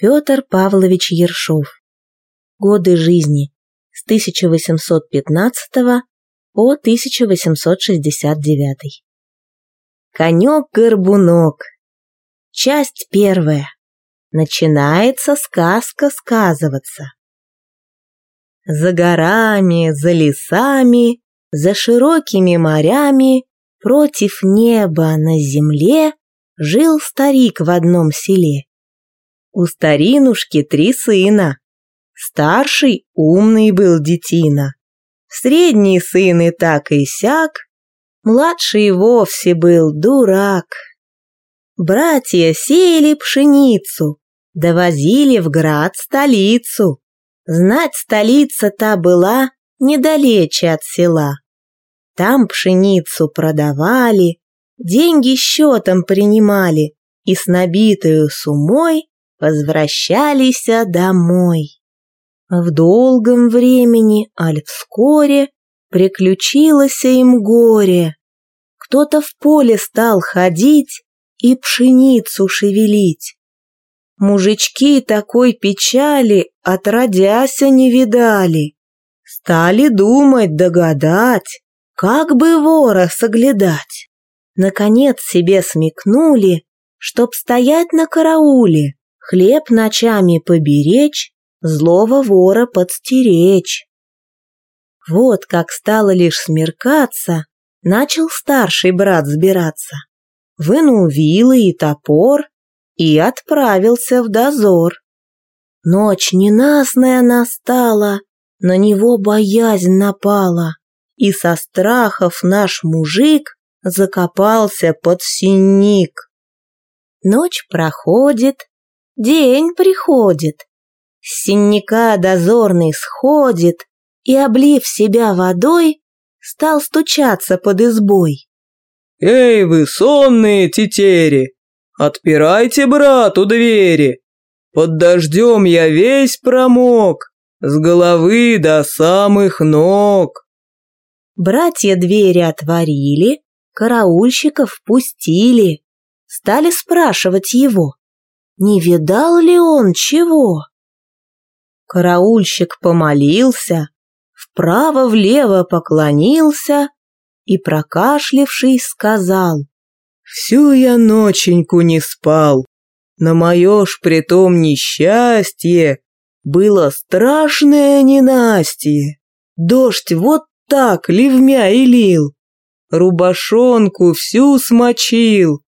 Петр Павлович Ершов. Годы жизни с 1815 по 1869. Конек-горбунок. Часть первая. Начинается сказка сказываться. За горами, за лесами, за широкими морями, против неба на земле жил старик в одном селе. У старинушки три сына. Старший умный был детина. Средний сын и так и сяк. Младший вовсе был дурак. Братья сеяли пшеницу, довозили в град столицу. Знать столица та была недалече от села. Там пшеницу продавали, деньги счетом принимали и с набитою сумой возвращались домой. В долгом времени, аль вскоре, приключилось им горе. Кто-то в поле стал ходить и пшеницу шевелить. Мужички такой печали отродяся не видали. Стали думать, догадать, как бы вора соглядать. Наконец себе смекнули, чтоб стоять на карауле, хлеб ночами поберечь, злого вора подстеречь. Вот как стало лишь смеркаться, начал старший брат сбираться. Вынул вилы и топор и отправился в дозор. Ночь ненастная настала, на него боязнь напала, и со страхов наш мужик закопался под синик. Ночь проходит, День приходит. С синяка дозорный сходит и, облив себя водой, стал стучаться под избой. «Эй вы, сонные тетери, отпирайте брату двери! Под дождем я весь промок, с головы до самых ног!» Братья двери отворили, караульщиков пустили, стали спрашивать его не видал ли он чего? Караульщик помолился, вправо-влево поклонился и, прокашлившись, сказал, «Всю я ноченьку не спал, на мое ж притом несчастье было страшное ненастье. Дождь вот так ливмя и лил, рубашонку всю смочил,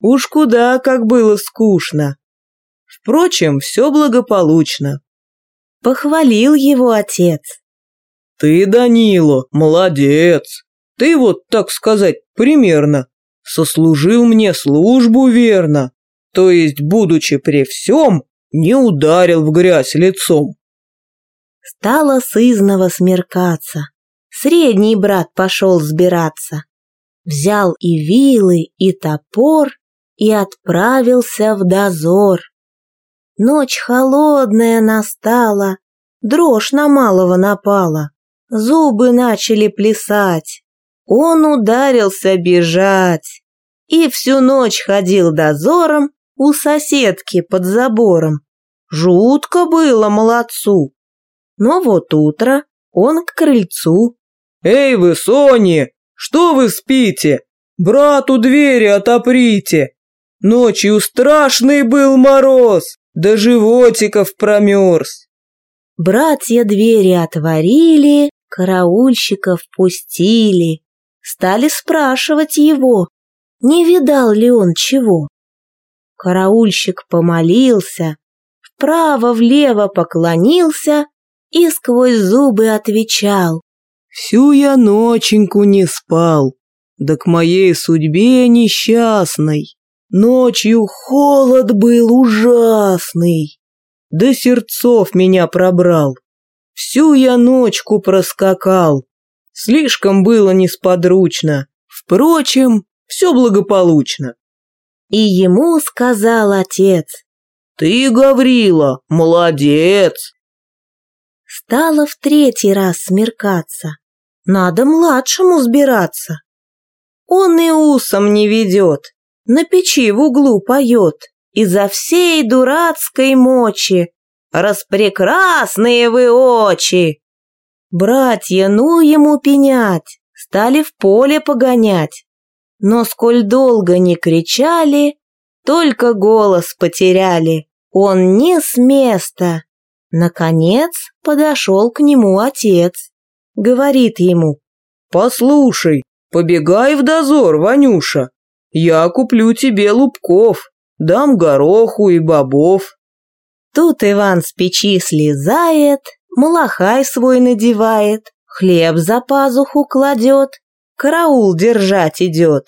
Уж куда как было скучно. Впрочем, все благополучно. Похвалил его отец. Ты, Данило, молодец. Ты вот, так сказать, примерно, сослужил мне службу верно, то есть, будучи при всем, не ударил в грязь лицом. Стало сызново смеркаться. Средний брат пошел сбираться. Взял и вилы, и топор, и отправился в дозор. Ночь холодная настала, дрожь на малого напала, зубы начали плясать. Он ударился бежать и всю ночь ходил дозором у соседки под забором. Жутко было молодцу. Но вот утро, он к крыльцу. «Эй вы, Сони, что вы спите? Брату двери отоприте, Ночью страшный был мороз, до животиков промерз. Братья двери отворили, караульщиков пустили. Стали спрашивать его, не видал ли он чего. Караульщик помолился, вправо-влево поклонился и сквозь зубы отвечал. «Всю я ноченьку не спал, да к моей судьбе несчастной. Ночью холод был ужасный. До сердцов меня пробрал. Всю я ночку проскакал. Слишком было несподручно. Впрочем, все благополучно. И ему сказал отец. Ты, Гаврила, молодец. Стало в третий раз смеркаться. Надо младшему сбираться. Он и усом не ведет, на печи в углу поет изо всей дурацкой мочи. Распрекрасные вы очи! Братья, ну ему пенять, стали в поле погонять. Но сколь долго не кричали, только голос потеряли. Он не с места. Наконец подошел к нему отец. Говорит ему, «Послушай, побегай в дозор, Ванюша. Я куплю тебе лубков, дам гороху и бобов». Тут Иван с печи слезает, малахай свой надевает, хлеб за пазуху кладет, караул держать идет.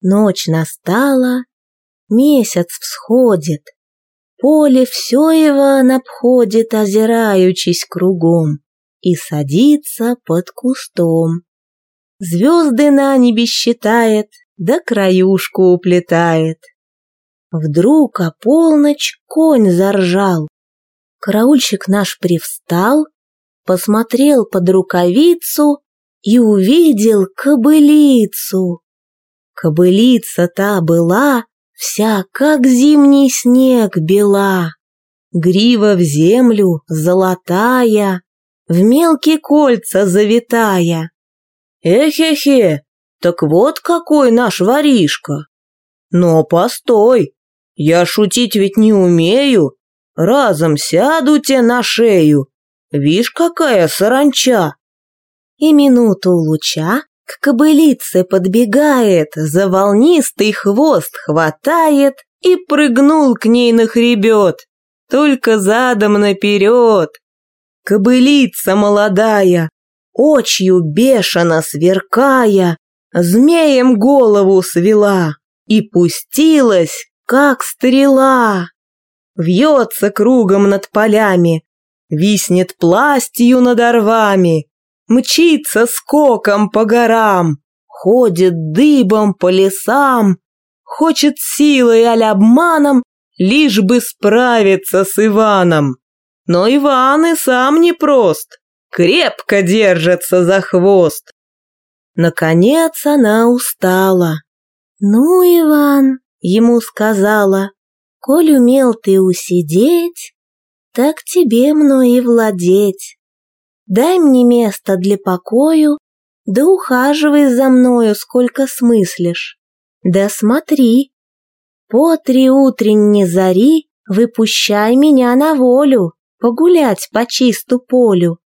Ночь настала, месяц всходит, поле все Иван обходит, озираючись кругом, и садится под кустом. Звезды на небе считает, да краюшку уплетает. Вдруг о полночь конь заржал. Караульщик наш привстал, посмотрел под рукавицу и увидел кобылицу. Кобылица та была, вся как зимний снег бела, грива в землю золотая, в мелкие кольца завитая. Эхе-хе, так вот какой наш воришка. Но постой, я шутить ведь не умею, разом сяду те на шею. Вишь, какая саранча. И минуту луча к кобылице подбегает, за волнистый хвост хватает и прыгнул к ней на хребет, только задом наперед. Кобылица молодая, очью бешено сверкая, змеем голову свела и пустилась, как стрела. Вьется кругом над полями, виснет пластью над орвами, мчится скоком по горам, ходит дыбом по лесам, хочет силой аль обманом, лишь бы справиться с Иваном. Но Иван и сам непрост, крепко держится за хвост. Наконец она устала. «Ну, Иван», — ему сказала, — «коль умел ты усидеть, так тебе мной и владеть. Дай мне место для покою, да ухаживай за мною, сколько смыслишь. Да смотри, по три утренней зари выпущай меня на волю, погулять по чисту полю.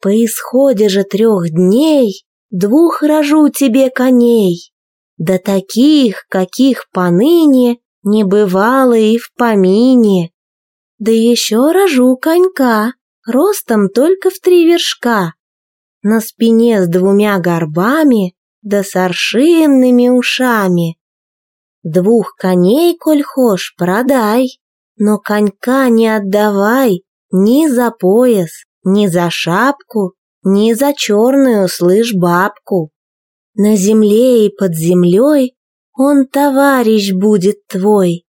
По исходе же трех дней двух рожу тебе коней, да таких, каких поныне не бывало и в помине. Да еще рожу конька, ростом только в три вершка, на спине с двумя горбами да с аршинными ушами. Двух коней, коль хошь, продай, но конька не отдавай ни за пояс, ни за шапку, ни за черную, слышь, бабку. На земле и под землей он товарищ будет твой.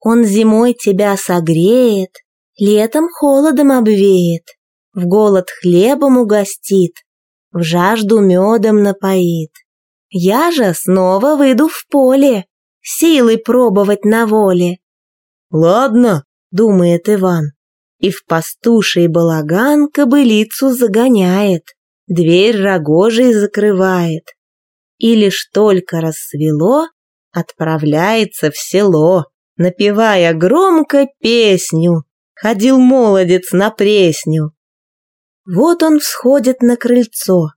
Он зимой тебя согреет, летом холодом обвеет, в голод хлебом угостит, в жажду медом напоит. Я же снова выйду в поле, силой пробовать на воле. Ладно, думает Иван, и в пастуший балаган кобылицу загоняет, дверь рогожей закрывает. И лишь только рассвело, отправляется в село, напевая громко песню. Ходил молодец на пресню. Вот он всходит на крыльцо,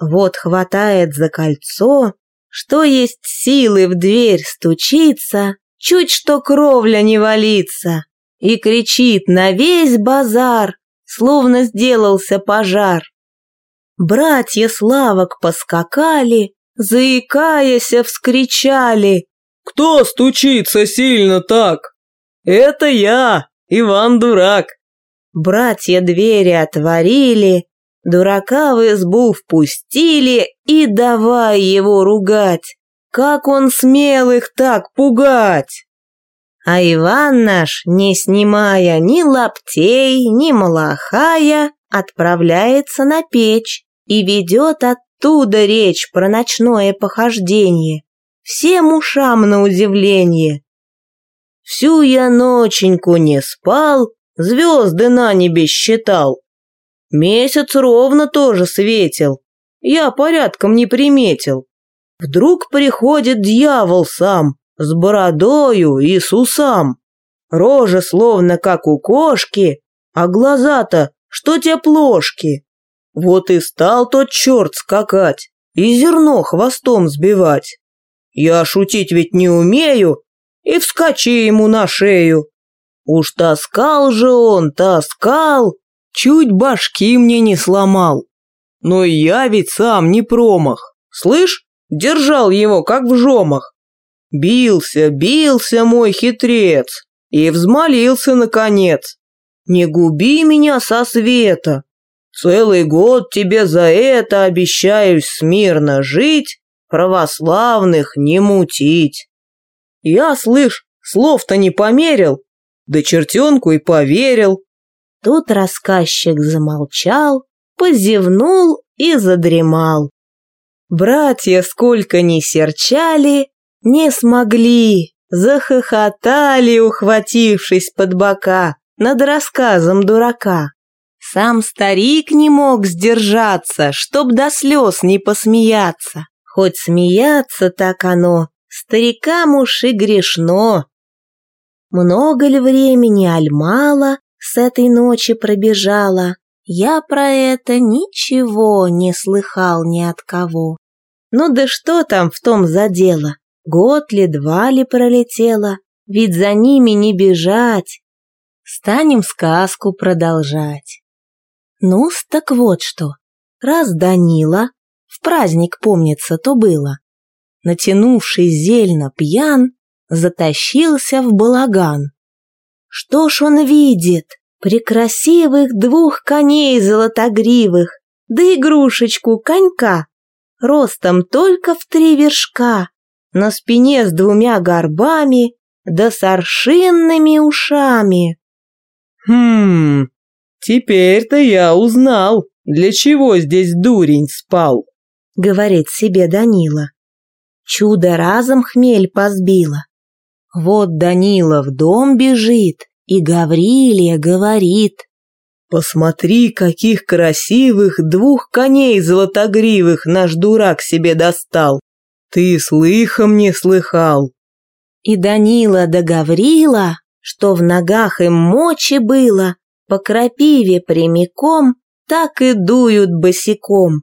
вот хватает за кольцо, что есть силы в дверь стучится, чуть что кровля не валится и кричит на весь базар, словно сделался пожар. Братья Славок поскакали, заикаясь, вскричали. «Кто стучится сильно так?» «Это я, Иван Дурак!» Братья двери отворили, дурака в избу впустили и давай его ругать. Как он смел их так пугать! А Иван наш, не снимая ни лаптей, ни малахая, отправляется на печь и ведет оттуда речь про ночное похождение. Всем ушам на удивление. Всю я ноченьку не спал, звезды на небе считал. Месяц ровно тоже светил, я порядком не приметил. Вдруг приходит дьявол сам, с бородою и с усам. Рожа словно как у кошки, а глаза-то, что те плошки. Вот и стал тот черт скакать и зерно хвостом сбивать. Я шутить ведь не умею, и вскочи ему на шею. Уж таскал же он, таскал, чуть башки мне не сломал. Но я ведь сам не промах, слышь, держал его как в жомах. Бился, бился мой хитрец и взмолился наконец. Не губи меня со света. Целый год тебе за это обещаюсь смирно жить, православных не мутить. Я, слышь, слов-то не померил, да чертенку и поверил. Тут рассказчик замолчал, позевнул и задремал. Братья сколько ни серчали, не смогли, захохотали, ухватившись под бока над рассказом дурака. Сам старик не мог сдержаться, чтоб до слез не посмеяться. Хоть смеяться так оно, старикам уж и грешно. Много ли времени, аль мало, с этой ночи пробежала, я про это ничего не слыхал ни от кого. Ну да что там в том за дело? Год ли, два ли пролетело, ведь за ними не бежать. Станем сказку продолжать. ну так вот что. Раз Данила праздник, помнится, то было. Натянувший зельно пьян, затащился в балаган. Что ж он видит? Прекрасивых двух коней золотогривых, да игрушечку конька, ростом только в три вершка, на спине с двумя горбами, да с аршинными ушами. Хм, теперь-то я узнал, для чего здесь дурень спал. — говорит себе Данила. Чудо разом хмель позбило. Вот Данила в дом бежит, и Гаврилия говорит. «Посмотри, каких красивых двух коней золотогривых наш дурак себе достал! Ты слыхом не слыхал!» И Данила да Гаврила, что в ногах им мочи было, по крапиве прямиком, так и дуют босиком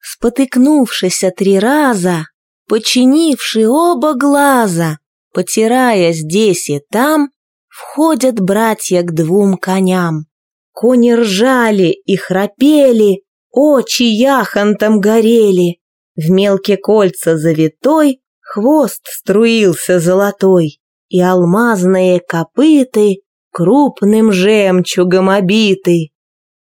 спотыкнувшись три раза, починивши оба глаза, потирая здесь и там, входят братья к двум коням. Кони ржали и храпели, очи яхонтом горели, в мелкие кольца завитой хвост струился золотой, и алмазные копыты крупным жемчугом обиты.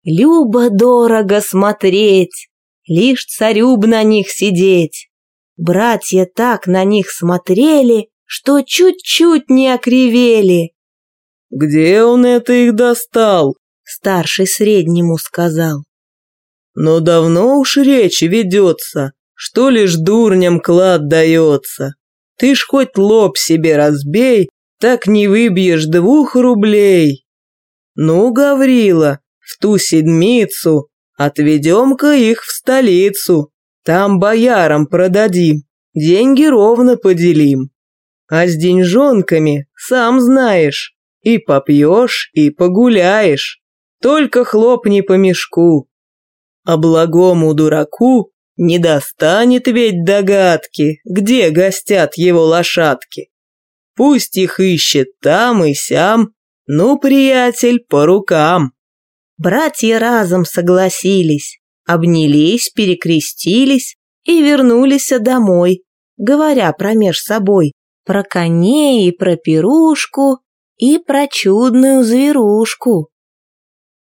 Любо-дорого смотреть, лишь царю б на них сидеть. Братья так на них смотрели, что чуть-чуть не окривели. «Где он это их достал?» Старший среднему сказал. «Но давно уж речь ведется, что лишь дурням клад дается. Ты ж хоть лоб себе разбей, так не выбьешь двух рублей. Ну, Гаврила, в ту седмицу Отведем-ка их в столицу, там боярам продадим, деньги ровно поделим. А с деньжонками, сам знаешь, и попьешь, и погуляешь, только хлопни по мешку. А благому дураку не достанет ведь догадки, где гостят его лошадки. Пусть их ищет там и сям, ну, приятель, по рукам. Братья разом согласились, обнялись, перекрестились и вернулись домой, говоря промеж собой про коней и про пирушку и про чудную зверушку.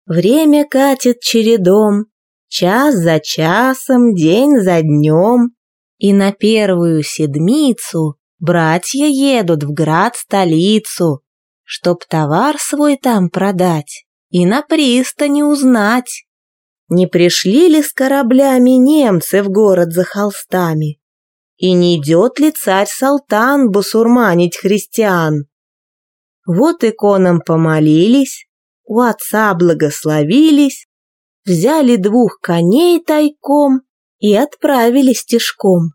Время катит чередом, час за часом, день за днем, и на первую седмицу братья едут в град-столицу, чтоб товар свой там продать и на пристани узнать, не пришли ли с кораблями немцы в город за холстами, и не идет ли царь Салтан басурманить христиан. Вот иконам помолились, у отца благословились, взяли двух коней тайком и отправились тишком.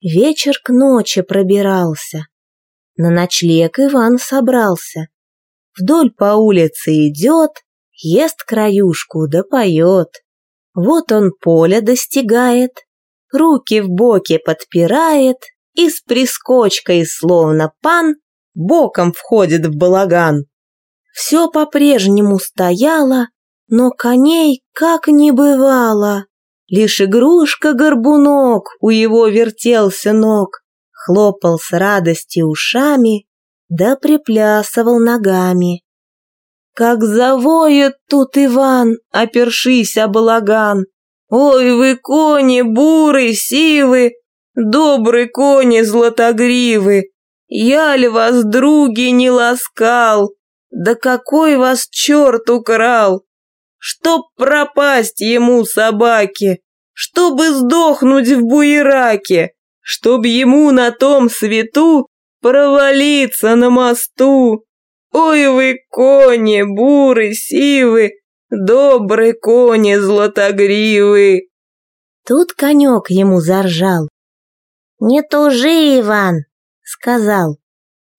Вечер к ночи пробирался. На ночлег Иван собрался. Вдоль по улице идет, ест краюшку да поет. Вот он поле достигает, руки в боки подпирает и с прискочкой, словно пан, боком входит в балаган. Все по-прежнему стояло, но коней как не бывало. Лишь игрушка-горбунок у его вертелся ног, хлопал с радости ушами, да приплясывал ногами. Как завоет тут Иван, опершись о балаган. Ой, вы кони буры, сивы, добрый кони златогривы, я ли вас, други, не ласкал? Да какой вас черт украл? Чтоб пропасть ему собаке, чтобы сдохнуть в буераке, чтоб ему на том свету провалиться на мосту. Ой вы, кони, буры, сивы, добрые кони златогривы. Тут конек ему заржал. «Не тужи, Иван, сказал.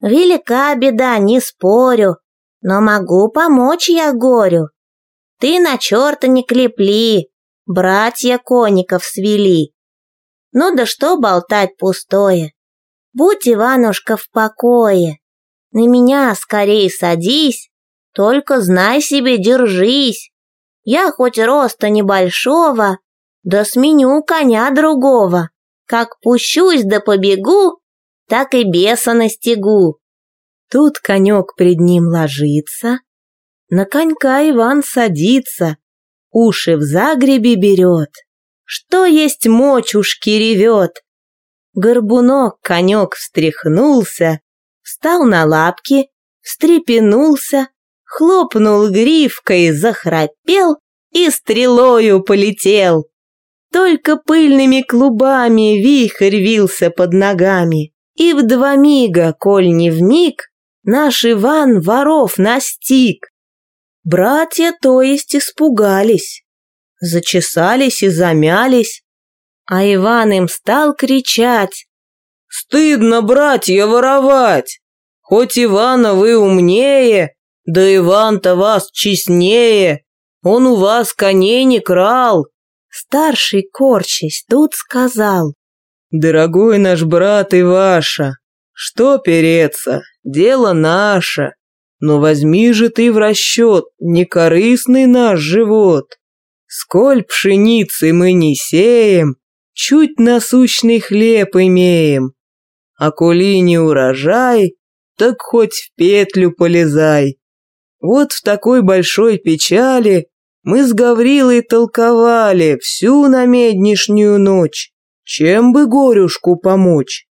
«Велика беда, не спорю, но могу помочь я горю. Ты на черта не клепли, братья коников свели. Ну да что болтать пустое? Будь, Иванушка, в покое. На меня скорее садись, только знай себе, держись. Я хоть роста небольшого, да сменю коня другого. Как пущусь да побегу, так и беса настигу. Тут конек пред ним ложится, на конька Иван садится, уши в загребе берет. Что есть мочушки ревет. Горбунок конек встряхнулся, встал на лапки, встрепенулся, хлопнул гривкой, захрапел и стрелою полетел. Только пыльными клубами вихрь вился под ногами. И в два мига, коль не в миг, наш Иван воров настиг. Братья, то есть, испугались, зачесались и замялись, а Иван им стал кричать. «Стыдно, братья, воровать! Хоть Ивана вы умнее, да Иван-то вас честнее, он у вас коней не крал!» Старший, корчась, тут сказал. Дорогой наш брат и ваша, что переться, дело наше. Но возьми же ты в расчет некорыстный наш живот. Сколь пшеницы мы не сеем, чуть насущный хлеб имеем. А коли не урожай, так хоть в петлю полезай. Вот в такой большой печали мы с Гаврилой толковали всю намеднишнюю ночь. Чем бы горюшку помочь?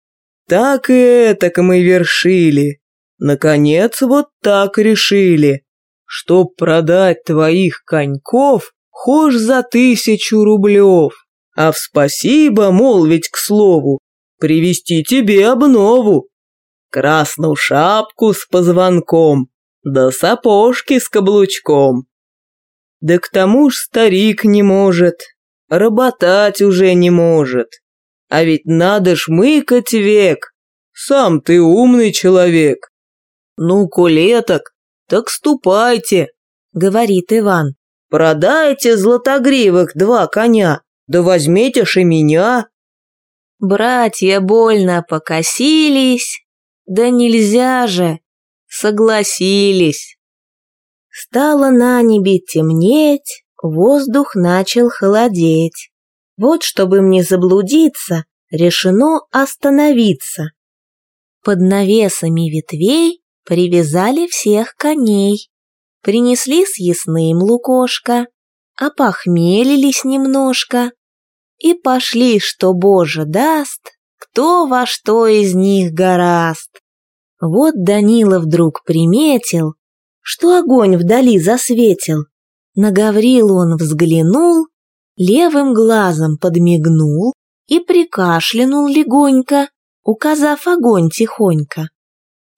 Так и этак мы вершили. Наконец вот так решили. Чтоб продать твоих коньков, хошь за тысячу рублев. А в спасибо, мол, ведь к слову, привезти тебе обнову. Красную шапку с позвонком, да сапожки с каблучком. Да к тому ж старик не может, работать уже не может. А ведь надо ж мыкать век. Сам ты умный человек. Ну, кулеток, так ступайте, говорит Иван. Продайте златогривых два коня, да возьмите ж и меня. Братья больно покосились, да нельзя же, согласились. Стало на небе темнеть, Воздух начал холодеть. Вот, чтобы мне заблудиться, решено остановиться. Под навесами ветвей привязали всех коней. Принесли с ясным лукошко, опохмелились немножко и пошли, что Боже даст, кто во что из них гораст. Вот Данила вдруг приметил, что огонь вдали засветил, на Гаврилу он взглянул, левым глазом подмигнул и прикашлянул легонько, указав огонь тихонько.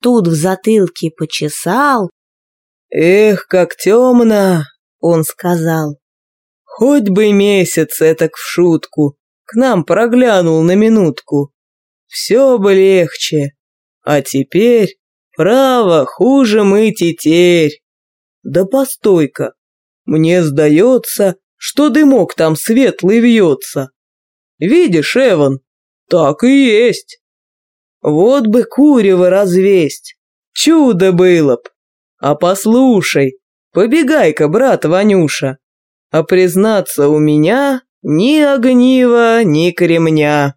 Тут в затылке почесал. «Эх, как темно!» — он сказал. «Хоть бы месяц этак в шутку, к нам проглянул на минутку. Все бы легче. А теперь, право, хуже мы тетерь. Да постой-ка, мне сдается, что дымок там светлый вьется. Видишь, Эван, так и есть. Вот бы курево развесть, чудо было б. А послушай, побегай-ка, брат Ванюша, а признаться у меня ни огнива, ни кремня.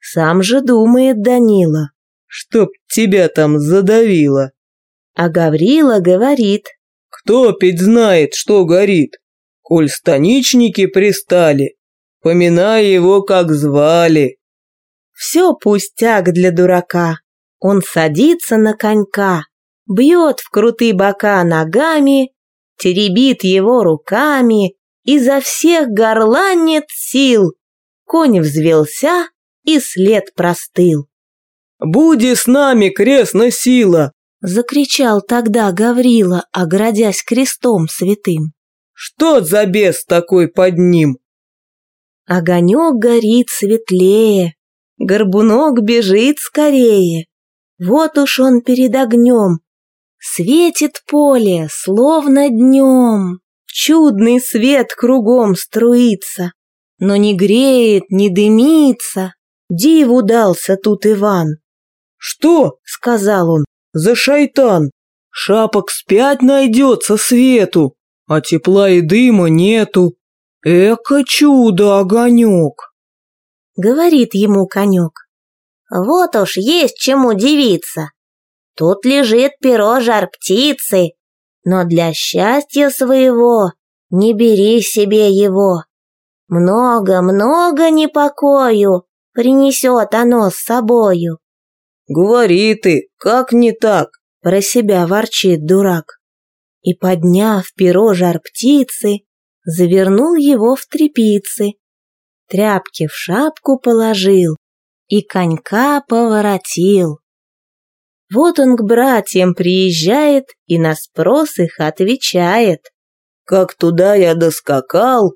Сам же думает Данила. Чтоб тебя там задавило. А Гаврила говорит. Кто пить знает, что горит? Коль станичники пристали, поминай его, как звали. Все пустяк для дурака. Он садится на конька, бьет в крутые бока ногами, теребит его руками, изо всех горланит сил. Конь взвелся, и след простыл. «Буди с нами, крестная сила!» Закричал тогда Гаврила, оградясь крестом святым. «Что за бес такой под ним?» Огонек горит светлее, Горбунок бежит скорее. Вот уж он перед огнем. Светит поле, словно днем. Чудный свет кругом струится, но не греет, не дымится. Диву дался тут Иван. «Что?» — сказал он. «За шайтан! Шапок спять найдется свету, а тепла и дыма нету. Эко чудо, огонек!» Говорит ему конек. «Вот уж есть чему удивиться. Тут лежит перо жар птицы, но для счастья своего не бери себе его. Много-много непокою принесет оно с собою. Говори ты, как не так? Про себя ворчит дурак. И, подняв перо жар птицы, завернул его в трепицы, тряпки в шапку положил и конька поворотил. Вот он к братьям приезжает и на спрос их отвечает. Как туда я доскакал,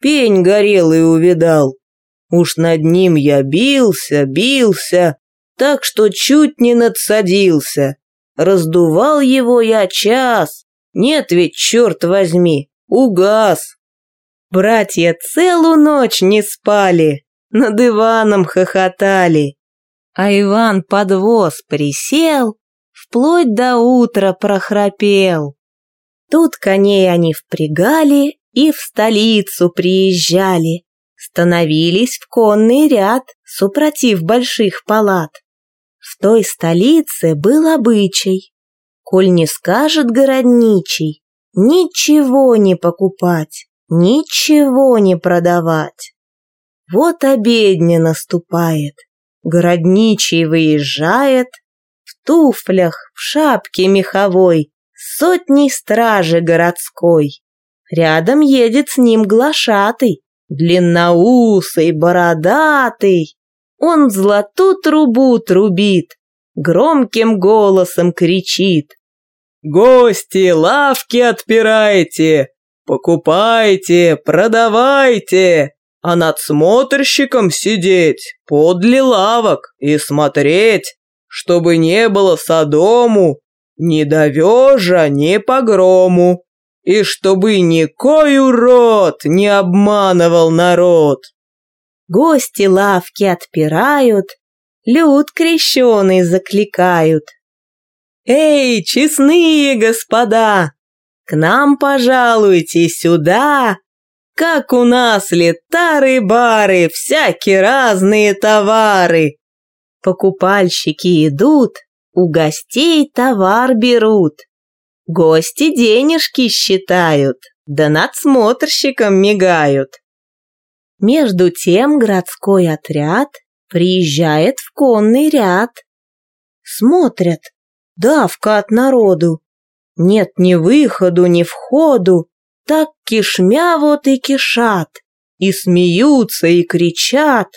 пень горелый увидал. Уж над ним я бился, бился, так что чуть не надсадился. Раздувал его я час, нет ведь, черт возьми, угас. Братья целую ночь не спали, над Иваном хохотали. А Иван под воз присел, вплоть до утра прохрапел. Тут коней они впрягали и в столицу приезжали становились в конный ряд, супротив больших палат. В той столице был обычай. Коль не скажет городничий, ничего не покупать, ничего не продавать. Вот обедня наступает, городничий выезжает, в туфлях, в шапке меховой, сотней стражи городской. Рядом едет с ним глашатый, длинноусый, бородатый. Он золотую трубу трубит, громким голосом кричит. «Гости, лавки отпирайте, покупайте, продавайте, а над смотрщиком сидеть подле лавок и смотреть, чтобы не было садому ни довежа, ни погрому и чтобы никой урод не обманывал народ. Гости лавки отпирают, люд крещеный закликают. «Эй, честные господа, к нам пожалуйте сюда, как у нас летары-бары, всякие разные товары. Покупальщики идут, у гостей товар берут, Гости денежки считают, да надсмотрщиком мигают. Между тем городской отряд приезжает в конный ряд. Смотрят, давка от народу. Нет ни выходу, ни входу, так кишмя вот и кишат, и смеются, и кричат.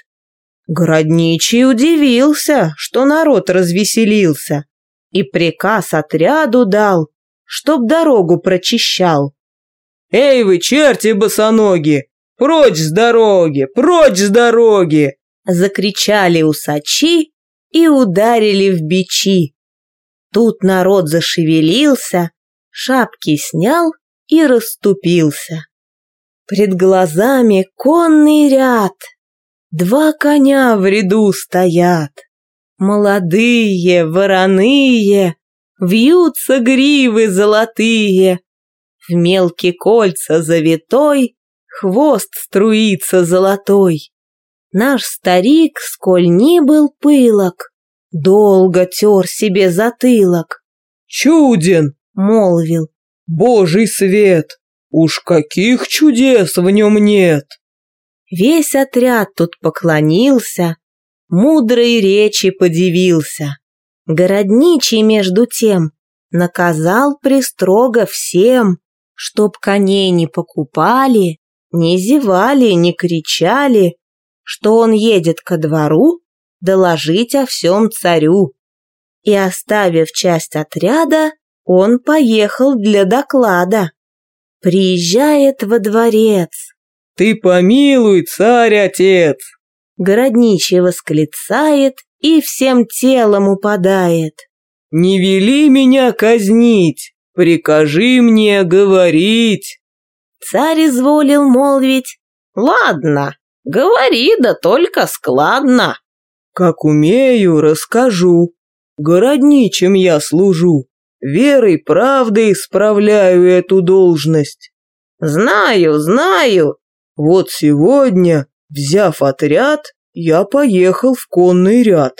Городничий удивился, что народ развеселился, и приказ отряду дал, чтоб дорогу прочищал. «Эй вы, черти босоноги! Прочь с дороги! Прочь с дороги!» Закричали усачи и ударили в бичи. Тут народ зашевелился, шапки снял и расступился. Пред глазами конный ряд, два коня в ряду стоят. Молодые, вороные, вьются гривы золотые, в мелкие кольца завитой хвост струится золотой. Наш старик, сколь ни был пылок, долго тер себе затылок. «Чуден!» — молвил. «Божий свет! Уж каких чудес в нем нет!» Весь отряд тут поклонился, мудрой речи подивился. Городничий, между тем, наказал пристрого всем, чтоб коней не покупали, не зевали, не кричали, что он едет ко двору доложить о всем царю. И, оставив часть отряда, он поехал для доклада. Приезжает во дворец. «Ты помилуй, царь-отец!» Городничий восклицает и всем телом упадает. «Не вели меня казнить, прикажи мне говорить!» Царь изволил молвить. «Ладно, говори, да только складно!» «Как умею, расскажу. Городничим я служу, верой, правдой справляю эту должность». «Знаю, знаю!» «Вот сегодня Взяв отряд, я поехал в конный ряд.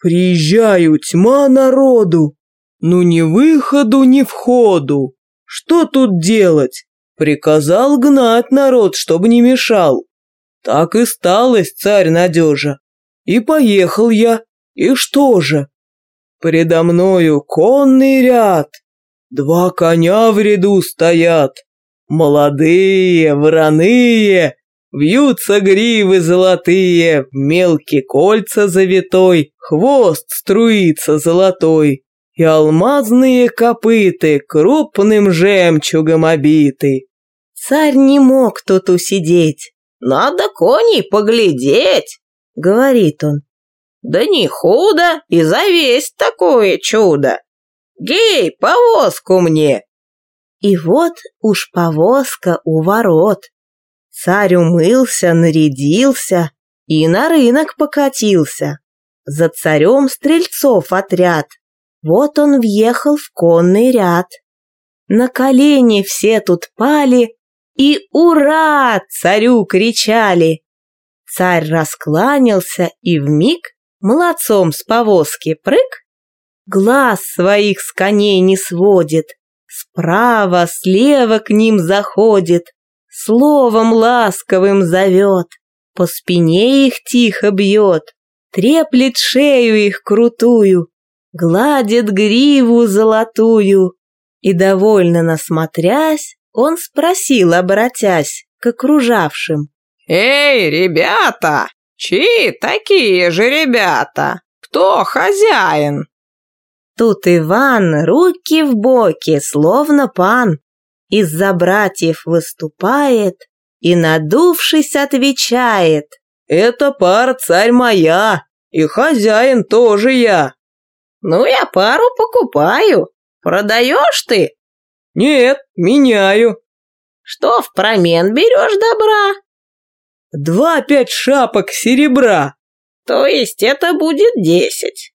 Приезжаю, тьма народу. Ну ни выходу, ни входу. Что тут делать? Приказал гнать народ, чтобы не мешал. Так и сталось, царь надежа. И поехал я. И что же? Предо мною конный ряд. Два коня в ряду стоят. Молодые, вороные, Вьются гривы золотые, мелкие кольца завитой, хвост струится золотой, и алмазные копыты крупным жемчугом обиты. Царь не мог тут усидеть. «Надо коней поглядеть», — говорит он. «Да не худо и завесть такое чудо! Гей, повозку мне!» И вот уж повозка у ворот. Царь умылся, нарядился и на рынок покатился. За царем стрельцов отряд. Вот он въехал в конный ряд. На колени все тут пали и «Ура!» царю кричали. Царь раскланялся и вмиг молодцом с повозки прыг, глаз своих с коней не сводит, справа, слева к ним заходит, словом ласковым зовет, по спине их тихо бьет, треплет шею их крутую, гладит гриву золотую. И, довольно насмотрясь, он спросил, обратясь к окружавшим. «Эй, ребята, чьи такие же ребята? Кто хозяин?» Тут Иван руки в боки, словно пан, из-за братьев выступает и, надувшись, отвечает. «Это пара царь моя, и хозяин тоже я». «Ну, я пару покупаю. Продаешь ты?» «Нет, меняю». «Что в промен берешь добра?» «Два пять шапок серебра». «То есть это будет десять?»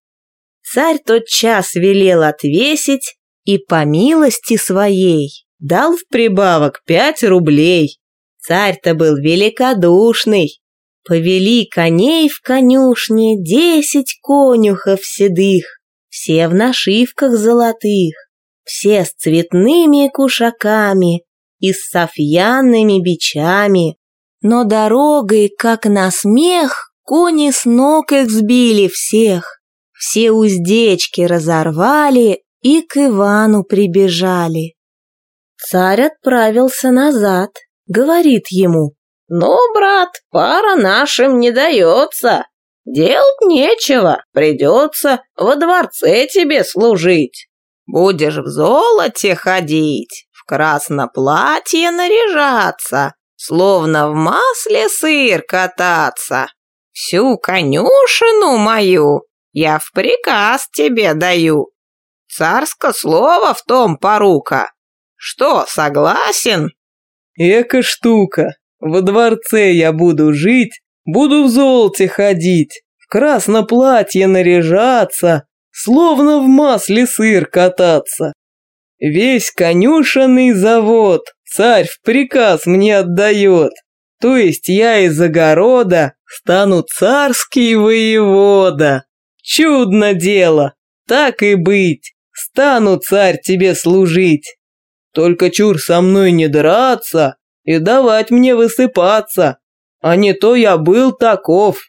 Царь тот час велел отвесить и по милости своей дал в прибавок пять рублей. Царь-то был великодушный. Повели коней в конюшне десять конюхов седых, все в нашивках золотых, все с цветными кушаками и с софьянными бичами. Но дорогой, как на смех, кони с ног их сбили всех. Все уздечки разорвали и к Ивану прибежали. Царь отправился назад, говорит ему. «Ну, брат, пара нашим не дается. Делать нечего, придется во дворце тебе служить. Будешь в золоте ходить, в красном платье наряжаться, словно в масле сыр кататься. Всю конюшину мою я в приказ тебе даю. Царское слово в том порука. Что, согласен? Эка штука. Во дворце я буду жить, буду в золоте ходить, в красном платье наряжаться, словно в масле сыр кататься. Весь конюшенный завод царь в приказ мне отдает, то есть я из огорода стану царский воевода. Чудно дело, так и быть, стану царь тебе служить. Только чур со мной не драться и давать мне высыпаться, а не то я был таков.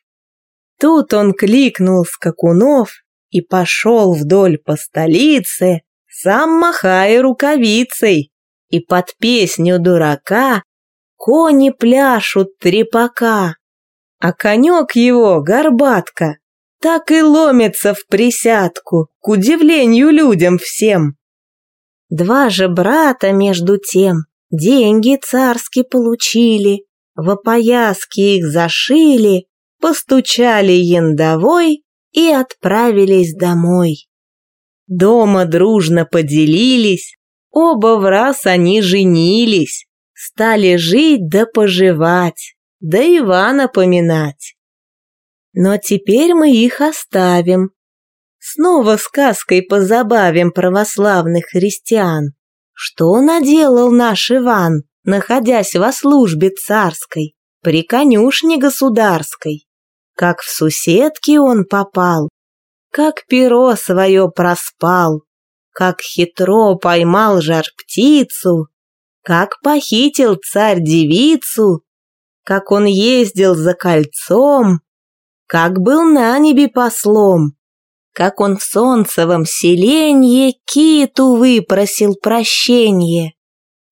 Тут он кликнул скакунов и пошел вдоль по столице, сам махая рукавицей, и под песню дурака кони пляшут трепака, а конек его, горбатка, так и ломится в присядку, к удивлению людям всем. Два же брата между тем деньги царски получили, в опояски их зашили, постучали яндовой и отправились домой. Дома дружно поделились, оба в раз они женились, стали жить да поживать, да Ивана поминать. Но теперь мы их оставим, Снова сказкой позабавим православных христиан. Что наделал наш Иван, находясь во службе царской, при конюшне государской? Как в суседки он попал, как перо свое проспал, как хитро поймал жар-птицу, как похитил царь девицу, как он ездил за кольцом, как был на небе послом, как он в солнцевом селенье киту выпросил прощенье,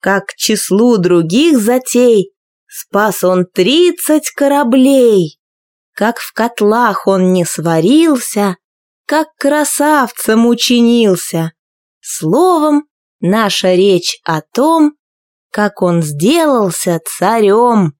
как к числу других затей спас он тридцать кораблей, как в котлах он не сварился, как красавцем учинился. Словом, наша речь о том, как он сделался царем.